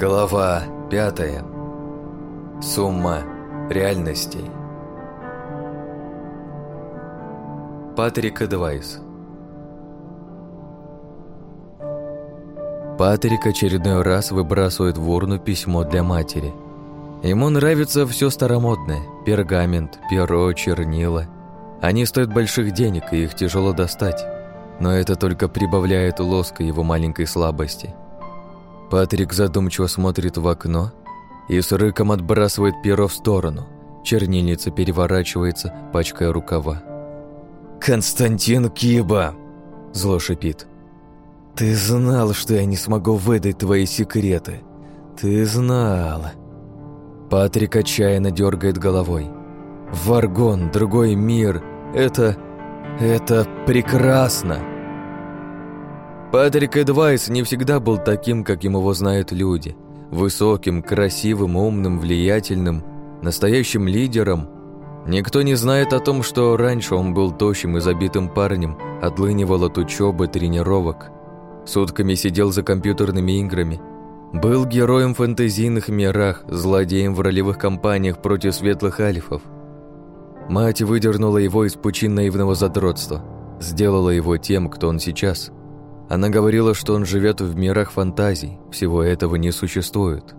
Глава пятая. Сумма реальностей. Патрик Эдвайс. Патрик очередной раз выбрасывает в урну письмо для матери. Ему нравится все старомодное – пергамент, перо, чернила. Они стоят больших денег, и их тяжело достать. Но это только прибавляет лоска его маленькой слабости – Патрик задумчиво смотрит в окно и с рыком отбрасывает перо в сторону. Чернильница переворачивается, пачкая рукава. «Константин Киба!» – зло шипит. «Ты знал, что я не смогу выдать твои секреты. Ты знал!» Патрик отчаянно дергает головой. «Варгон, другой мир – это... это прекрасно!» Патрик Эдвайс не всегда был таким, каким его знают люди. Высоким, красивым, умным, влиятельным, настоящим лидером. Никто не знает о том, что раньше он был тощим и забитым парнем, отлынивал от учебы, тренировок. Сутками сидел за компьютерными играми. Был героем в фэнтезийных мирах, злодеем в ролевых кампаниях против светлых альфов. Мать выдернула его из пучин наивного задротства, сделала его тем, кто он сейчас – она говорила, что он живет в мирах фантазий, всего этого не существует.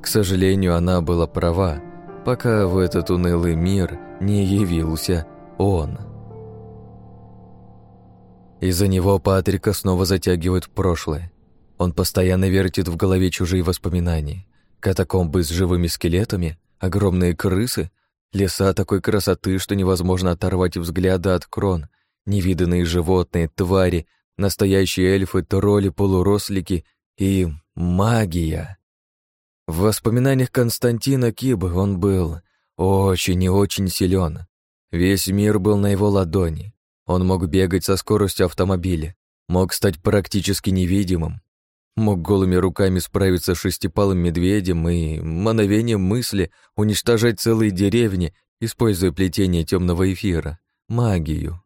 К сожалению, она была права, пока в этот унылый мир не явился он. Из-за него Патрика снова затягивают в прошлое. Он постоянно вертит в голове чужие воспоминания. Катакомбы с живыми скелетами, огромные крысы, леса такой красоты, что невозможно оторвать взгляда от крон, невиданные животные, твари, настоящие эльфы, тролли, полурослики и магия. В воспоминаниях Константина Кибы он был очень и очень силен. Весь мир был на его ладони. Он мог бегать со скоростью автомобиля, мог стать практически невидимым, мог голыми руками справиться с шестипалым медведем и мановением мысли уничтожать целые деревни, используя плетение темного эфира, магию.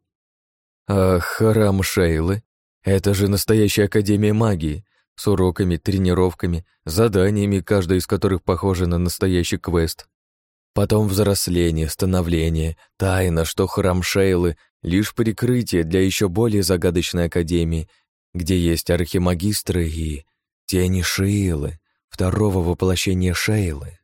А храм Шейлы это же настоящая академия магии, с уроками, тренировками, заданиями, каждая из которых похожа на настоящий квест. Потом взросление, становление, тайна, что храм Шейлы — лишь прикрытие для еще более загадочной академии, где есть архимагистры и тени Шейлы, второго воплощения Шейлы.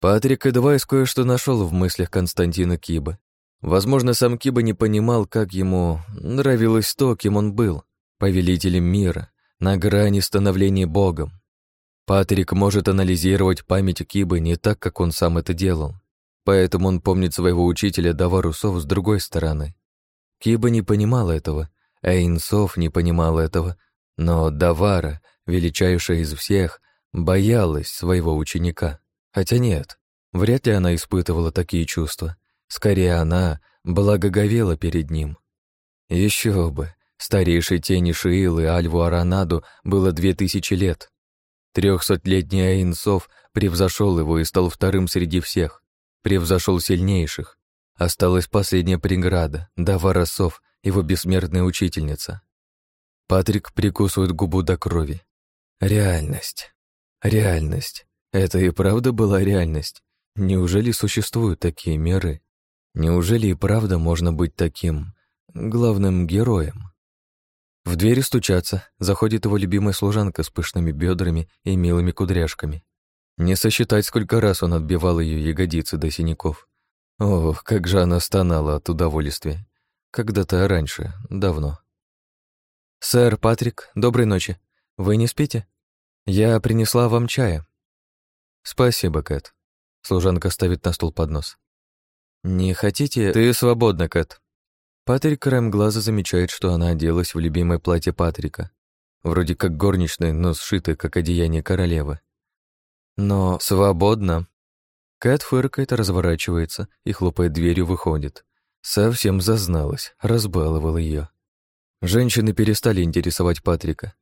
Патрик Эдвайс кое-что нашел в мыслях Константина Киба. Возможно, сам Киба не понимал, как ему нравилось то, кем он был повелителем мира, на грани становления богом. Патрик может анализировать память Кибы не так, как он сам это делал, поэтому он помнит своего учителя Даварусов с другой стороны. Киба не понимал этого, Инсов не понимал этого, но Давара, величайшая из всех, боялась своего ученика. Хотя нет, вряд ли она испытывала такие чувства. Скорее, она благоговела перед ним. Еще бы, Старейшей тени Шиилы Альву Аранаду было две тысячи лет. Трехсотлетний Айнсов превзошел его и стал вторым среди всех. Превзошел сильнейших. Осталась последняя преграда, Дава Сов, его бессмертная учительница. Патрик прикусывает губу до крови. Реальность. Реальность. Это и правда была реальность. Неужели существуют такие миры? Неужели и правда можно быть таким главным героем? В двери стучатся, заходит его любимая служанка с пышными бедрами и милыми кудряшками. Не сосчитать, сколько раз он отбивал ее ягодицы до синяков. Ох, как же она стонала от удовольствия. Когда-то раньше, давно. «Сэр Патрик, доброй ночи. Вы не спите? Я принесла вам чая». «Спасибо, Кэт». Служанка ставит на стол поднос. «Не хотите...» «Ты свободна, Кэт», Патрик краем глаза замечает, что она оделась в любимое платье Патрика. Вроде как горничная, но сшитое, как одеяние королевы. Но свободно. Кэт фыркает, разворачивается и, хлопает дверью, выходит. Совсем зазналась, разбаловала ее. Женщины перестали интересовать Патрика.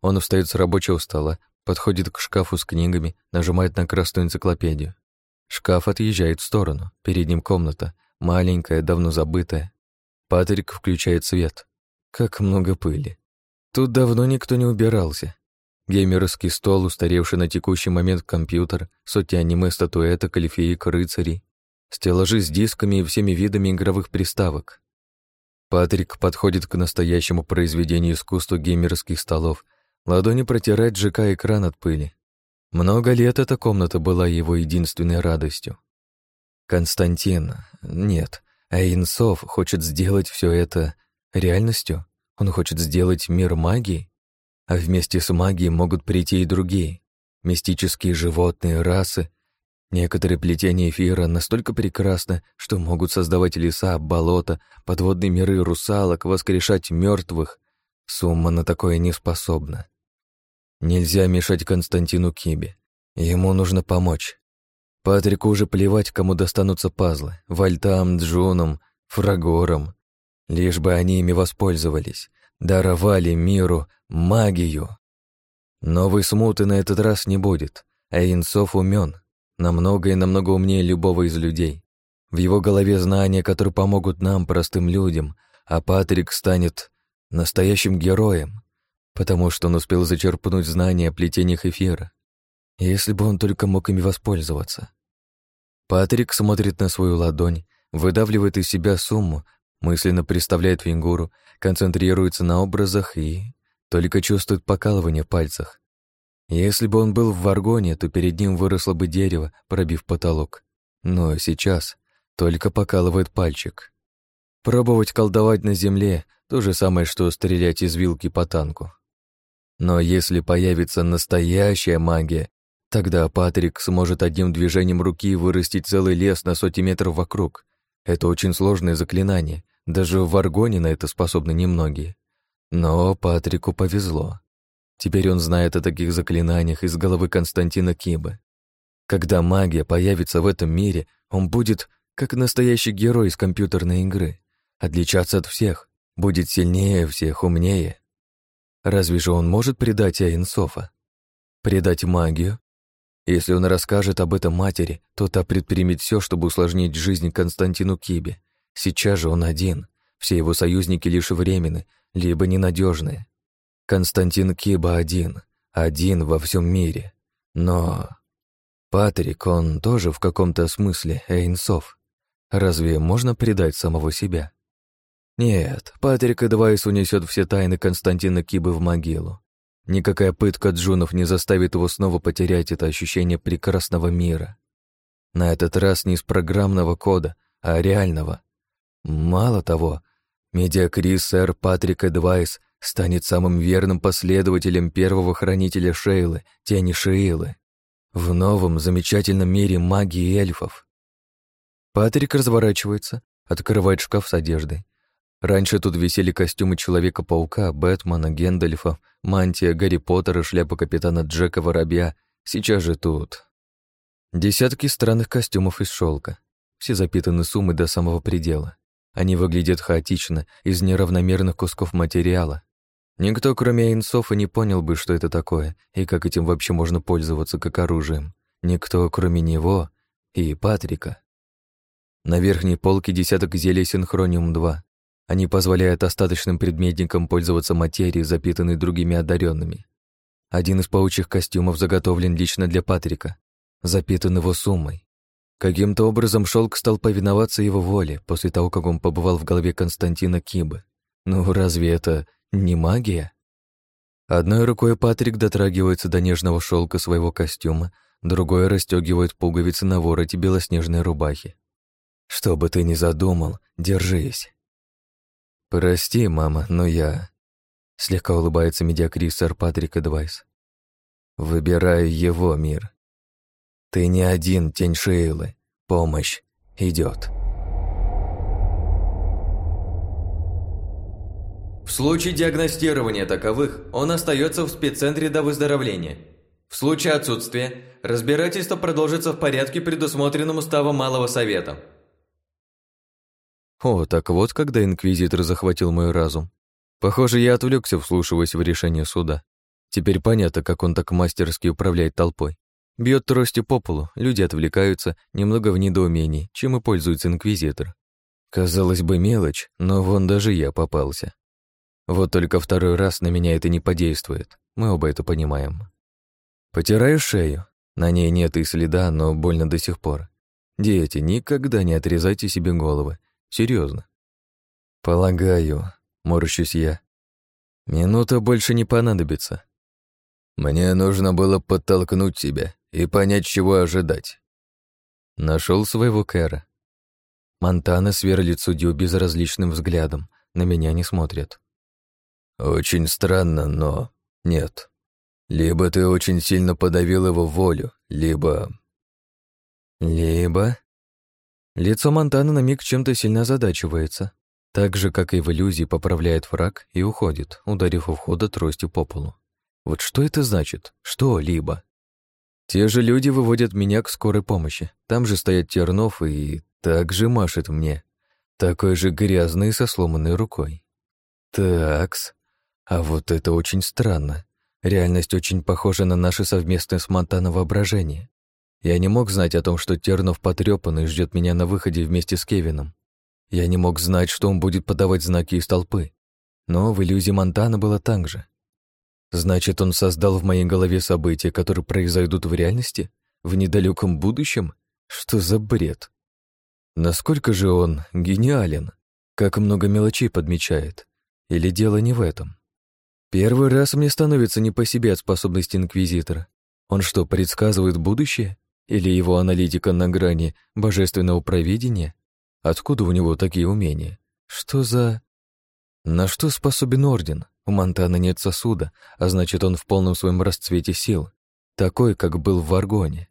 Он встает с рабочего стола, подходит к шкафу с книгами, нажимает на красную энциклопедию. Шкаф отъезжает в сторону, перед ним комната, маленькая, давно забытая. Патрик включает свет. Как много пыли. Тут давно никто не убирался. Геймерский стол, устаревший на текущий момент компьютер, сотни аниме, статуэток, эльфиек, рыцарей, стеллажи с дисками и всеми видами игровых приставок. Патрик подходит к настоящему произведению искусства геймерских столов, ладони протирает ЖК экран от пыли. Много лет эта комната была его единственной радостью. Константин, нет, Айнсов хочет сделать все это реальностью. Он хочет сделать мир магии, а вместе с магией могут прийти и другие, мистические животные, расы. Некоторые плетения эфира настолько прекрасны, что могут создавать леса, болота, подводные миры русалок, воскрешать мертвых. Сумма на такое не способна. Нельзя мешать Константину Кибе. Ему нужно помочь. Патрику уже плевать, кому достанутся пазлы. Вальтам, Джунам, Фрагорам. Лишь бы они ими воспользовались. Даровали миру магию. Новой смуты на этот раз не будет, а Инцов умен, намного и намного умнее любого из людей. В его голове знания, которые помогут нам, простым людям, а Патрик станет настоящим героем потому что он успел зачерпнуть знания о плетениях эфира. Если бы он только мог ими воспользоваться. Патрик смотрит на свою ладонь, выдавливает из себя сумму, мысленно представляет фигуру, концентрируется на образах и только чувствует покалывание в пальцах. Если бы он был в варгоне, то перед ним выросло бы дерево, пробив потолок. Но сейчас только покалывает пальчик. Пробовать колдовать на земле — то же самое, что стрелять из вилки по танку. Но если появится настоящая магия, тогда Патрик сможет одним движением руки вырастить целый лес на сотни метров вокруг. Это очень сложное заклинание, даже в Аргоне на это способны немногие. Но Патрику повезло. Теперь он знает о таких заклинаниях из головы Константина Кибы. Когда магия появится в этом мире, он будет как настоящий герой из компьютерной игры, отличаться от всех, будет сильнее всех, умнее. Разве же он может предать Айнсофа? Предать магию? Если он расскажет об этом матери, то та предпримет все, чтобы усложнить жизнь Константину Кибе. Сейчас же он один. Все его союзники лишь временны, либо ненадежные. Константин Киба один. Один во всем мире. Но... Патрик, он тоже в каком-то смысле Эйнсов. Разве можно предать самого себя? Нет, Патрик Эдвайс унесет все тайны Константина Кибы в могилу. Никакая пытка Джунов не заставит его снова потерять это ощущение прекрасного мира. На этот раз не из программного кода, а реального. Мало того, медиакрис сэр Патрик Эдвайс станет самым верным последователем первого хранителя Шейлы, тени Шейлы, в новом замечательном мире магии эльфов. Патрик разворачивается, открывает шкаф с одеждой, Раньше тут висели костюмы Человека-паука, Бэтмена, Гендальфа, мантия Гарри Поттера, шляпа капитана Джека Воробья. Сейчас же тут... Десятки странных костюмов из шелка. Все запитаны суммой до самого предела. Они выглядят хаотично, из неравномерных кусков материала. Никто, кроме Эйнсофа, не понял бы, что это такое, и как этим вообще можно пользоваться как оружием. Никто, кроме него и Патрика. На верхней полке десяток зелий Синхрониум-2, они позволяют остаточным предметникам пользоваться материей, запитанной другими одаренными. Один из паучьих костюмов заготовлен лично для Патрика, запитан его суммой. Каким-то образом шелк стал повиноваться его воле после того, как он побывал в голове Константина Кибы. Ну, разве это не магия? Одной рукой Патрик дотрагивается до нежного шелка своего костюма, другой расстегивает пуговицы на вороте белоснежной рубахи. Что бы ты ни задумал, держись. «Прости, мама, но я...» Слегка улыбается медиакрис сэр Патрик Эдвайс. «Выбираю его мир. Ты не один, тень Шейлы. Помощь идет. В случае диагностирования таковых он остается в спеццентре до выздоровления. В случае отсутствия разбирательство продолжится в порядке, предусмотренном уставом Малого Совета. О, так вот когда инквизитор захватил мой разум. Похоже, я отвлекся, вслушиваясь в решение суда. Теперь понятно, как он так мастерски управляет толпой. Бьет тростью по полу, люди отвлекаются, немного в недоумении, чем и пользуется инквизитор. Казалось бы, мелочь, но вон даже я попался. Вот только второй раз на меня это не подействует. Мы оба это понимаем. Потираю шею. На ней нет и следа, но больно до сих пор. Дети, никогда не отрезайте себе головы. Серьезно. Полагаю, морщусь я. Минута больше не понадобится. Мне нужно было подтолкнуть тебя и понять, чего ожидать. Нашел своего Кэра. Монтана сверлит судью безразличным взглядом, на меня не смотрят. Очень странно, но нет. Либо ты очень сильно подавил его волю, либо... Либо... Лицо Монтана на миг чем-то сильно озадачивается, так же, как и в иллюзии поправляет фраг и уходит, ударив у входа тростью по полу. Вот что это значит? Что-либо? Те же люди выводят меня к скорой помощи. Там же стоят Тернов и так же машет мне. Такой же грязный со сломанной рукой. Такс. А вот это очень странно. Реальность очень похожа на наше совместное с Монтана воображение. Я не мог знать о том, что Тернов потрёпан и ждет меня на выходе вместе с Кевином. Я не мог знать, что он будет подавать знаки из толпы. Но в иллюзии Монтана было так же. Значит, он создал в моей голове события, которые произойдут в реальности? В недалеком будущем? Что за бред? Насколько же он гениален? Как много мелочей подмечает? Или дело не в этом? Первый раз мне становится не по себе от способности Инквизитора. Он что, предсказывает будущее? Или его аналитика на грани божественного провидения? Откуда у него такие умения? Что за... На что способен Орден? У Монтана нет сосуда, а значит, он в полном своем расцвете сил, такой, как был в Варгоне.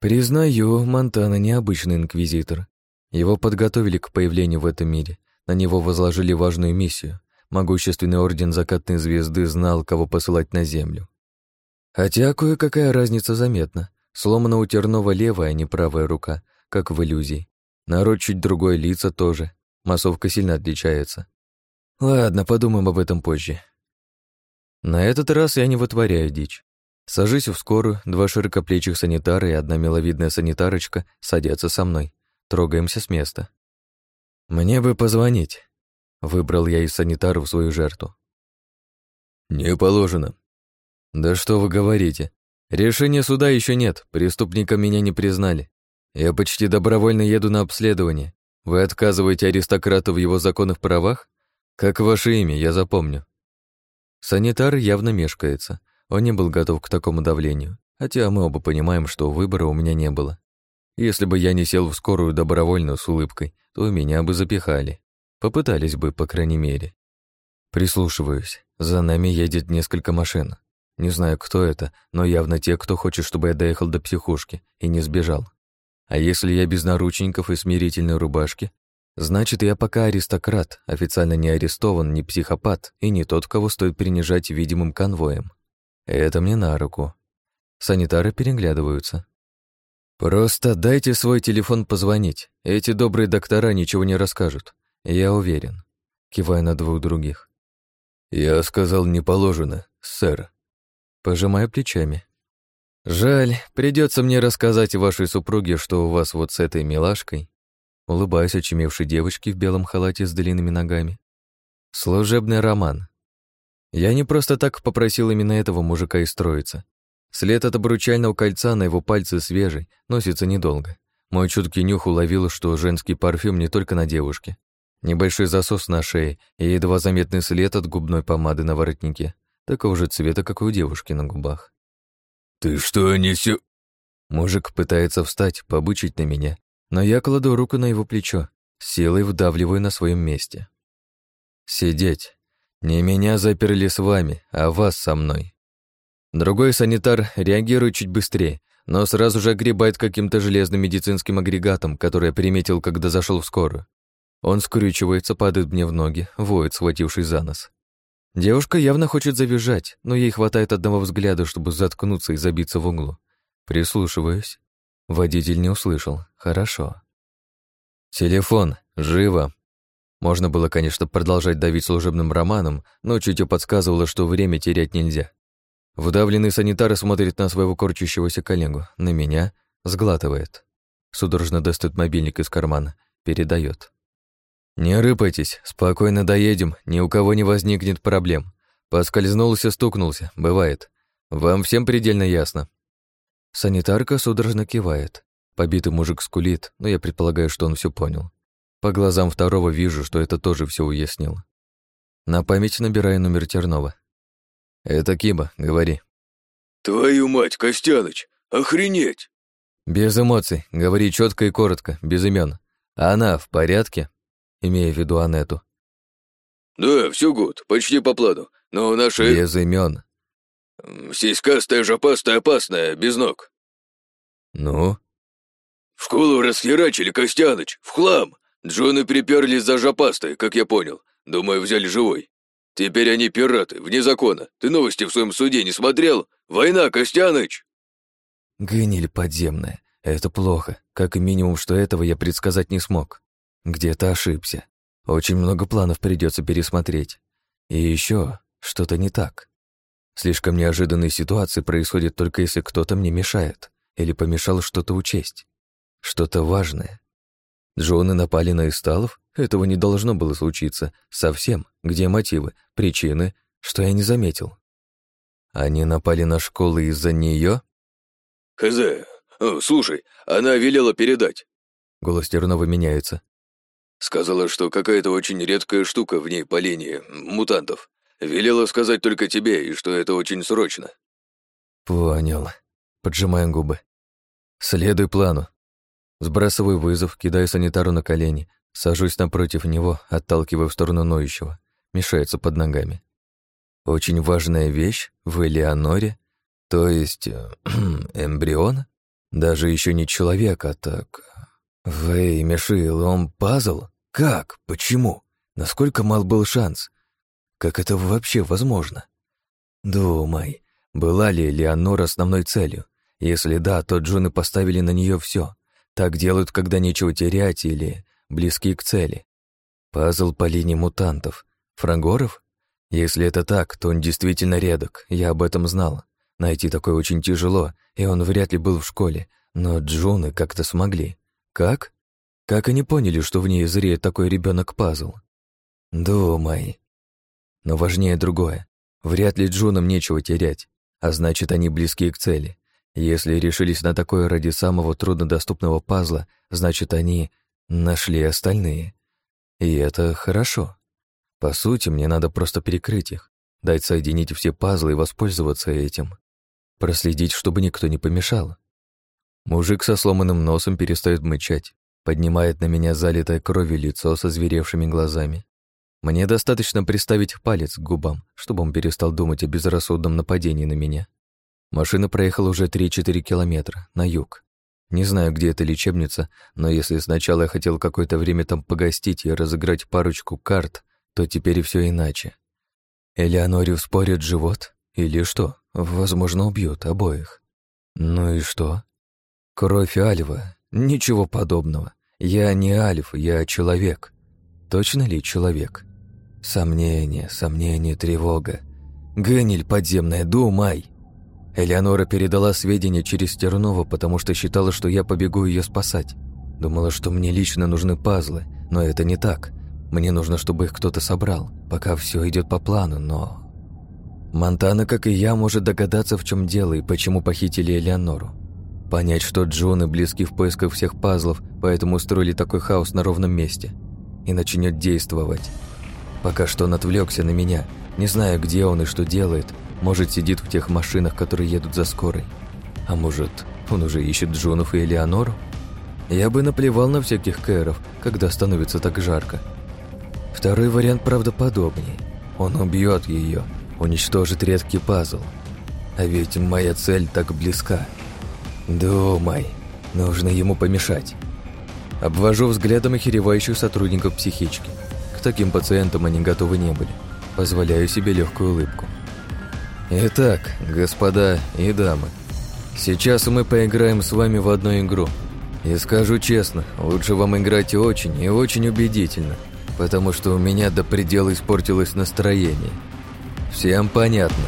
Признаю, Монтана необычный инквизитор. Его подготовили к появлению в этом мире, на него возложили важную миссию. Могущественный орден закатной звезды знал, кого посылать на землю. Хотя кое-какая разница заметна. Сломана у Тернова левая, а не правая рука, как в иллюзии. Народ чуть другое лица тоже. Массовка сильно отличается. Ладно, подумаем об этом позже. На этот раз я не вытворяю дичь. Сажусь в скорую, два широкоплечих санитара и одна миловидная санитарочка садятся со мной. Трогаемся с места. Мне бы позвонить. Выбрал я из санитаров свою жертву. Не положено. Да что вы говорите? Решения суда еще нет, преступника меня не признали. Я почти добровольно еду на обследование. Вы отказываете аристократу в его законных правах? «Как ваше имя, я запомню». Санитар явно мешкается. Он не был готов к такому давлению, хотя мы оба понимаем, что выбора у меня не было. Если бы я не сел в скорую добровольно с улыбкой, то меня бы запихали. Попытались бы, по крайней мере. Прислушиваюсь. За нами едет несколько машин. Не знаю, кто это, но явно те, кто хочет, чтобы я доехал до психушки и не сбежал. А если я без наручников и смирительной рубашки, Значит, я пока аристократ, официально не арестован, не психопат и не тот, кого стоит принижать видимым конвоем. Это мне на руку. Санитары переглядываются. Просто дайте свой телефон позвонить. Эти добрые доктора ничего не расскажут. Я уверен. Кивая на двух других. Я сказал, не положено, сэр. Пожимаю плечами. Жаль, придется мне рассказать вашей супруге, что у вас вот с этой милашкой улыбаясь очумевшей девочке в белом халате с длинными ногами. Служебный роман. Я не просто так попросил именно этого мужика и строиться. След от обручального кольца на его пальце свежий, носится недолго. Мой чуткий нюх уловил, что женский парфюм не только на девушке. Небольшой засос на шее и едва заметный след от губной помады на воротнике, такого же цвета, как у девушки на губах. «Ты что несё?» Мужик пытается встать, побычить на меня, но я кладу руку на его плечо, силой вдавливаю на своем месте. «Сидеть. Не меня заперли с вами, а вас со мной». Другой санитар реагирует чуть быстрее, но сразу же огребает каким-то железным медицинским агрегатом, который я приметил, когда зашел в скорую. Он скрючивается, падает мне в ноги, воет, схватившись за нос. Девушка явно хочет завизжать, но ей хватает одного взгляда, чтобы заткнуться и забиться в углу. Прислушиваюсь. Водитель не услышал. Хорошо. Телефон. Живо. Можно было, конечно, продолжать давить служебным романом, но чутье подсказывало, что время терять нельзя. Вдавленный санитар смотрит на своего корчащегося коллегу, на меня, сглатывает. Судорожно достает мобильник из кармана, передает. «Не рыпайтесь, спокойно доедем, ни у кого не возникнет проблем. Поскользнулся, стукнулся, бывает. Вам всем предельно ясно». Санитарка судорожно кивает. Побитый мужик скулит, но я предполагаю, что он все понял. По глазам второго вижу, что это тоже все уяснил. На память набираю номер Тернова. «Это Киба, говори». «Твою мать, Костяныч, охренеть!» «Без эмоций, говори четко и коротко, без имен. Она в порядке?» Имея в виду Анету. «Да, все гуд, почти по плану, но наши...» «Без имен. «Сиськастая, жопастая, опасная, без ног». «Ну?» «В школу расхерачили, Костяныч, в хлам. Джоны приперлись за жопастой, как я понял. Думаю, взяли живой. Теперь они пираты, вне закона. Ты новости в своем суде не смотрел? Война, Костяныч!» Гниль подземная. Это плохо. Как минимум, что этого я предсказать не смог. Где-то ошибся. Очень много планов придется пересмотреть. И еще что-то не так. Слишком неожиданные ситуации происходят только если кто-то мне мешает или помешал что-то учесть. Что-то важное. Джоны напали на Исталов? Этого не должно было случиться. Совсем. Где мотивы, причины, что я не заметил? Они напали на школу из-за нее? Хз. Слушай, она велела передать. Голос Тернова меняется. Сказала, что какая-то очень редкая штука в ней по линии мутантов. Велела сказать только тебе, и что это очень срочно. Понял. Поджимаем губы. Следуй плану. Сбрасываю вызов, кидаю санитару на колени, сажусь напротив него, отталкивая в сторону ноющего. Мешается под ногами. Очень важная вещь в Элеоноре, то есть э, эмбрион, даже еще не человек, а так... Вэй, Мишил, он пазл? Как? Почему? Насколько мал был шанс? Как это вообще возможно? Думай, была ли Леонора основной целью? Если да, то Джуны поставили на нее все. Так делают, когда нечего терять или близки к цели. Пазл по линии мутантов. Фрагоров? Если это так, то он действительно редок, я об этом знал. Найти такое очень тяжело, и он вряд ли был в школе, но Джуны как-то смогли. Как? Как они поняли, что в ней зреет такой ребенок пазл? Думай. Но важнее другое. Вряд ли Джунам нечего терять, а значит, они близки к цели. Если решились на такое ради самого труднодоступного пазла, значит, они нашли остальные. И это хорошо. По сути, мне надо просто перекрыть их, дать соединить все пазлы и воспользоваться этим. Проследить, чтобы никто не помешал. Мужик со сломанным носом перестает мычать, поднимает на меня залитое кровью лицо со зверевшими глазами. Мне достаточно приставить палец к губам, чтобы он перестал думать о безрассудном нападении на меня. Машина проехала уже 3-4 километра, на юг. Не знаю, где эта лечебница, но если сначала я хотел какое-то время там погостить и разыграть парочку карт, то теперь все иначе. Элеоноре спорят живот? Или что? Возможно, убьют обоих. Ну и что? Кровь Альва? Ничего подобного. Я не Альф, я человек. Точно ли человек? Сомнение, сомнение, тревога. Генель подземная, думай. Элеонора передала сведения через Тернова, потому что считала, что я побегу ее спасать. Думала, что мне лично нужны пазлы, но это не так. Мне нужно, чтобы их кто-то собрал, пока все идет по плану, но... Монтана, как и я, может догадаться, в чем дело и почему похитили Элеонору. Понять, что Джоны близки в поисках всех пазлов, поэтому устроили такой хаос на ровном месте. И начнет действовать. Пока что он отвлекся на меня, не знаю, где он и что делает. Может, сидит в тех машинах, которые едут за скорой. А может, он уже ищет Джонов и Элеонору? Я бы наплевал на всяких кэров, когда становится так жарко. Второй вариант правдоподобнее. Он убьет ее, уничтожит редкий пазл. А ведь моя цель так близка. Думай, нужно ему помешать. Обвожу взглядом охеревающих сотрудников психички таким пациентам они готовы не были. Позволяю себе легкую улыбку. Итак, господа и дамы, сейчас мы поиграем с вами в одну игру. И скажу честно, лучше вам играть очень и очень убедительно, потому что у меня до предела испортилось настроение. Всем понятно?